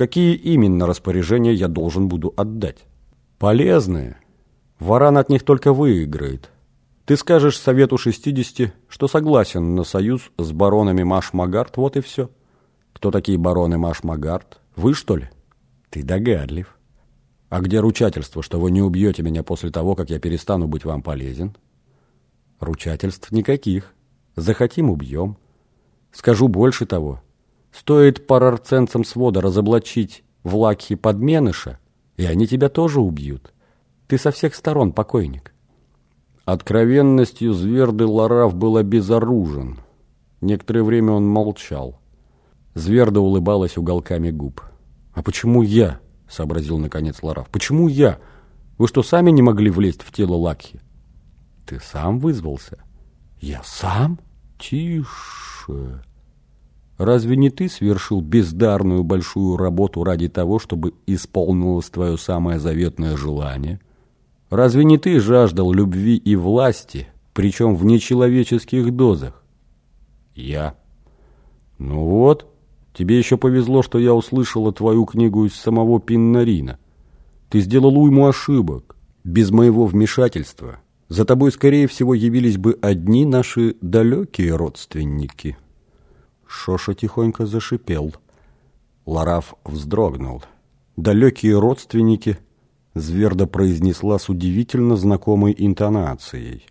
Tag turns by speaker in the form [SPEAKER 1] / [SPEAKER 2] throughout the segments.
[SPEAKER 1] Какие именно распоряжения я должен буду отдать? Полезные. Варан от них только выиграет. Ты скажешь Совету 60, что согласен на союз с баронами Маш-Магарт, вот и все. Кто такие бароны Маш-Магарт? Вы, что ли? Ты догадлив. А где ручательство, что вы не убьете меня после того, как я перестану быть вам полезен? Ручательств никаких. Захотим – убьем. Скажу больше того. Стоит парарценцам свода разоблачить в Лакхе подменыша, и они тебя тоже убьют. Ты со всех сторон покойник. Откровенностью Зверды Лараф был обезоружен. Некоторое время он молчал. Зверда улыбалась уголками губ. «А почему я?» — сообразил наконец Лараф. «Почему я? Вы что, сами не могли влезть в тело Лакхи?» «Ты сам вызвался?» «Я сам?» «Тише!» Разве не ты свершил бездарную большую работу ради того, чтобы исполнилось твое самое заветное желание?» Разве не ты жаждал любви и власти, причем в нечеловеческих дозах? Я. Ну вот, тебе еще повезло, что я услышала твою книгу из самого Пиннарина. Ты сделал уйму ошибок. Без моего вмешательства за тобой, скорее всего, явились бы одни наши далекие родственники. Шоша тихонько зашипел. Лараф вздрогнул. Далекие родственники — Зверда произнесла с удивительно знакомой интонацией.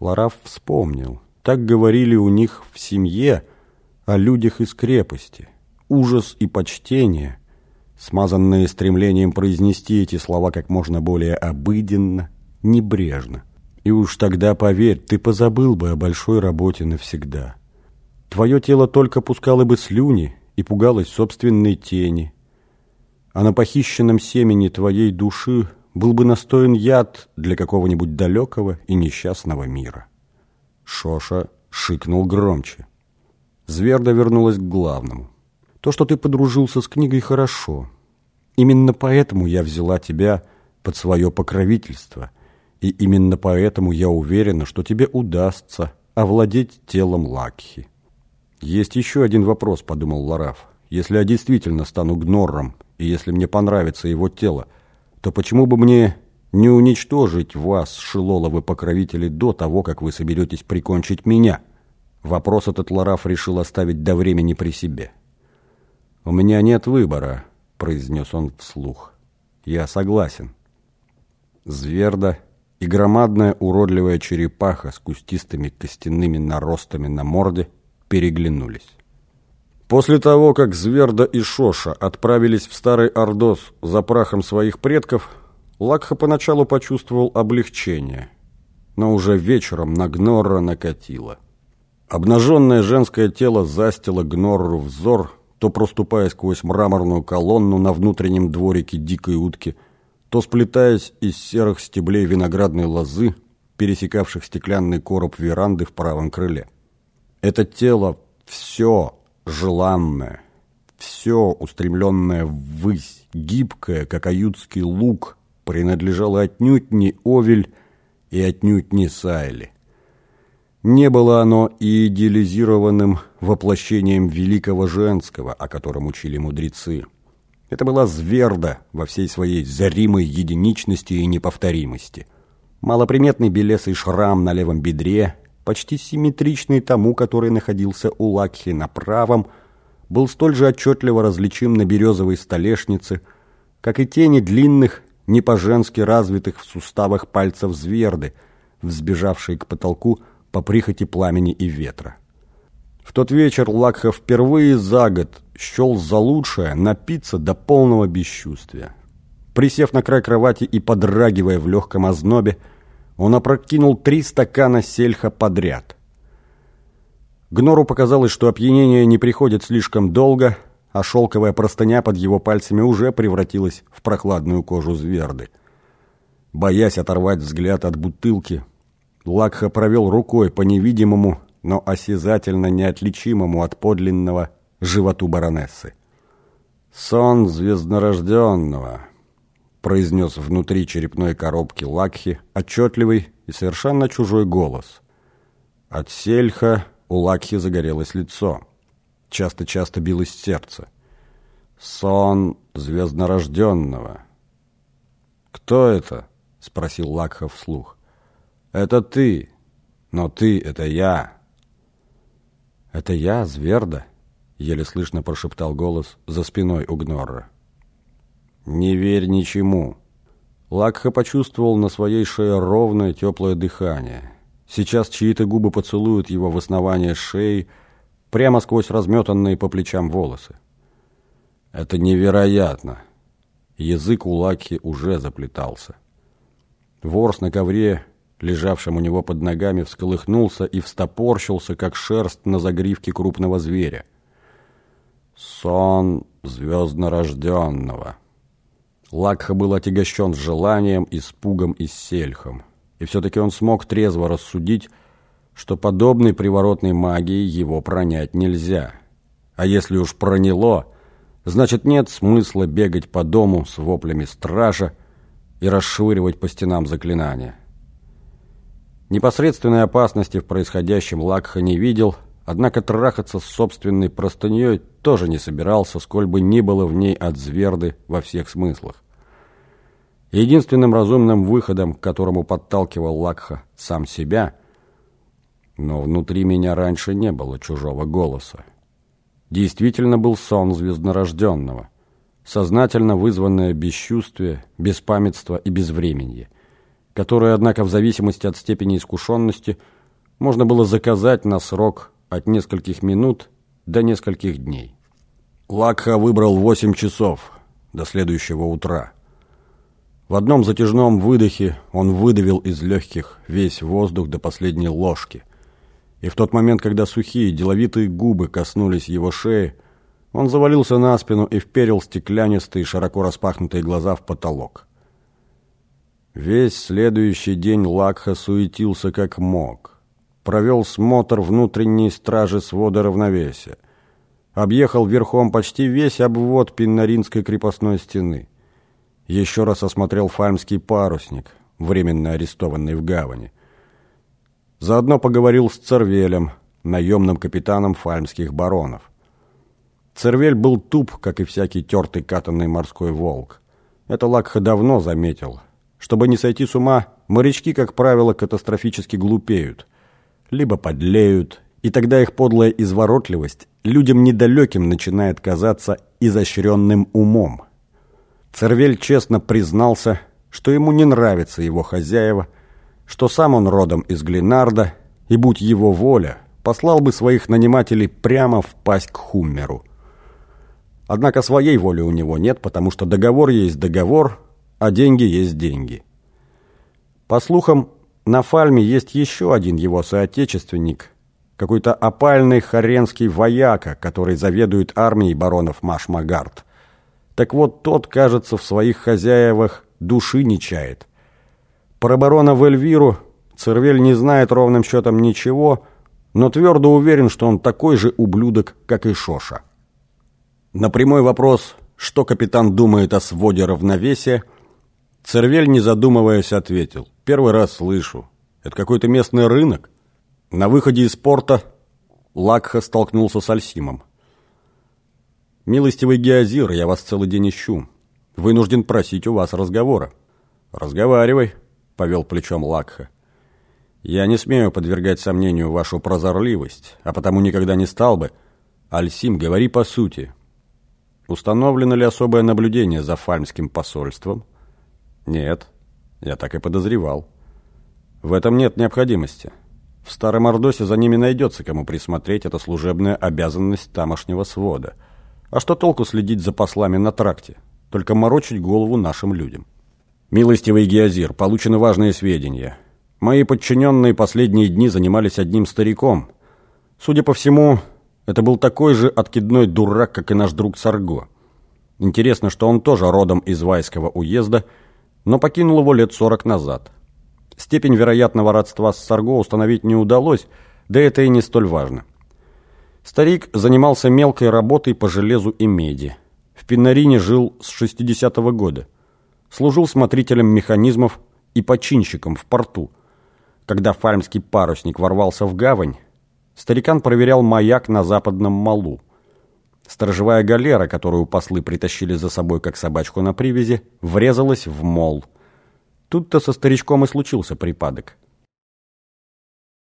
[SPEAKER 1] Лараф вспомнил. Так говорили у них в семье о людях из крепости. Ужас и почтение, смазанные стремлением произнести эти слова как можно более обыденно, небрежно. И уж тогда, поверь, ты позабыл бы о большой работе навсегда. Твое тело только пускало бы слюни и пугалось собственной тени – а на похищенном семени твоей души был бы настоен яд для какого-нибудь далекого и несчастного мира. Шоша шикнул громче. Зверда вернулась к главному. То, что ты подружился с книгой, хорошо. Именно поэтому я взяла тебя под свое покровительство, и именно поэтому я уверена, что тебе удастся овладеть телом Лакхи. Есть еще один вопрос, подумал Лараф. Если я действительно стану гнорром и если мне понравится его тело, то почему бы мне не уничтожить вас, Шилоловы покровители, до того, как вы соберетесь прикончить меня? Вопрос этот Лараф решил оставить до времени при себе. «У меня нет выбора», — произнес он вслух. «Я согласен». Зверда и громадная уродливая черепаха с кустистыми костяными наростами на морде переглянулись. После того, как Зверда и Шоша отправились в Старый Ордос за прахом своих предков, Лакха поначалу почувствовал облегчение, но уже вечером на Гнорра накатило. Обнаженное женское тело застило Гнорру взор, то проступая сквозь мраморную колонну на внутреннем дворике дикой утки, то сплетаясь из серых стеблей виноградной лозы, пересекавших стеклянный короб веранды в правом крыле. Это тело все желанное, все устремленное ввысь, гибкое, как аютский лук, принадлежало отнюдь не Овель и отнюдь не Сайли. Не было оно и идеализированным воплощением великого женского, о котором учили мудрецы. Это была зверда во всей своей заримой единичности и неповторимости. Малоприметный белесый шрам на левом бедре почти симметричный тому, который находился у Лакхи на правом, был столь же отчетливо различим на березовой столешнице, как и тени длинных, не по-женски развитых в суставах пальцев зверды, взбежавшие к потолку по прихоти пламени и ветра. В тот вечер Лакха впервые за год счел за лучшее напиться до полного бесчувствия. Присев на край кровати и подрагивая в легком ознобе, он опрокинул три стакана сельха подряд. Гнору показалось, что опьянение не приходит слишком долго, а шелковая простыня под его пальцами уже превратилась в прохладную кожу зверды. Боясь оторвать взгляд от бутылки, Лакха провел рукой по невидимому, но осязательно неотличимому от подлинного животу баронессы. «Сон звезднорожденного», произнес внутри черепной коробки Лакхи отчетливый и совершенно чужой голос. От сельха у Лакхи загорелось лицо. Часто-часто билось сердце. Сон звезднорожденного. «Кто это?» — спросил Лакха вслух. «Это ты, но ты — это я». «Это я, Зверда?» — еле слышно прошептал голос за спиной у Гнорра. «Не верь ничему». Лакха почувствовал на своей шее ровное теплое дыхание. Сейчас чьи-то губы поцелуют его в основание шеи, прямо сквозь разметанные по плечам волосы. Это невероятно. Язык у Лакхи уже заплетался. Ворс на ковре, лежавшем у него под ногами, всколыхнулся и встопорщился, как шерсть на загривке крупного зверя. Сон звезднорожденного. Лакха был отягощен желанием, испугом и сельхом. И все-таки он смог трезво рассудить, что подобной приворотной магией его пронять нельзя. А если уж проняло, значит нет смысла бегать по дому с воплями стража и расшвыривать по стенам заклинания. Непосредственной опасности в происходящем Лакха не видел, однако трахаться с собственной простыней тоже не собирался, сколь бы ни было в ней от зверды во всех смыслах. Единственным разумным выходом, к которому подталкивал Лакха сам себя, но внутри меня раньше не было чужого голоса. Действительно был сон звезднорожденного, сознательно вызванное бесчувствие, беспамятство и безвременье – которое, однако, в зависимости от степени искушенности, можно было заказать на срок от нескольких минут до нескольких дней. Лакха выбрал 8 часов до следующего утра. В одном затяжном выдохе он выдавил из легких весь воздух до последней ложки. И в тот момент, когда сухие, деловитые губы коснулись его шеи, он завалился на спину и вперил стеклянистые, широко распахнутые глаза в потолок. Весь следующий день Лакха суетился как мог. Провел смотр внутренней стражи свода равновесия. Объехал верхом почти весь обвод Пиннаринской крепостной стены. Еще раз осмотрел фальмский парусник, временно арестованный в гавани. Заодно поговорил с Цервелем, наемным капитаном фальмских баронов. Цервель был туп, как и всякий тертый катанный морской волк. Это Лакха давно заметил – чтобы не сойти с ума, морячки, как правило, катастрофически глупеют. Либо подлеют, и тогда их подлая изворотливость людям недалеким начинает казаться изощренным умом. Цервель честно признался, что ему не нравятся его хозяева, что сам он родом из Глинарда, и, будь его воля, послал бы своих нанимателей прямо в пасть к Хуммеру. Однако своей воли у него нет, потому что договор есть договор, а деньги есть деньги. По слухам, на Фальме есть еще один его соотечественник, какой-то опальный харенский вояка, который заведует армией баронов Машмагард. Так вот, тот, кажется, в своих хозяевах души не чает. Про барона в Эльвиру Цервель не знает ровным счетом ничего, но твердо уверен, что он такой же ублюдок, как и Шоша. На прямой вопрос, что капитан думает о своде равновесия, Цервель, не задумываясь, ответил. «Первый раз слышу. Это какой-то местный рынок?» На выходе из порта Лакха столкнулся с Альсимом. «Милостивый Геозир, я вас целый день ищу. Вынужден просить у вас разговора». «Разговаривай», — повел плечом Лакха. «Я не смею подвергать сомнению вашу прозорливость, а потому никогда не стал бы. Альсим, говори по сути. Установлено ли особое наблюдение за фальмским посольством?» Нет, я так и подозревал. В этом нет необходимости. В Старом Ордосе за ними найдется, кому присмотреть, это служебная обязанность тамошнего свода. А что толку следить за послами на тракте? Только морочить голову нашим людям. Милостивый Геозир, получены важные сведения. Мои подчиненные последние дни занимались одним стариком. Судя по всему, это был такой же откидной дурак, как и наш друг Сарго. Интересно, что он тоже родом из Вайского уезда – но покинул его лет сорок назад. Степень вероятного родства с Сарго установить не удалось, да это и не столь важно. Старик занимался мелкой работой по железу и меди. В Пинарине жил с 60-го года. Служил смотрителем механизмов и починщиком в порту. Когда фальмский парусник ворвался в гавань, старикан проверял маяк на западном малу. Сторожевая галера, которую послы притащили за собой как собачку на привязи, врезалась в мол. Тут-то со старичком и случился припадок.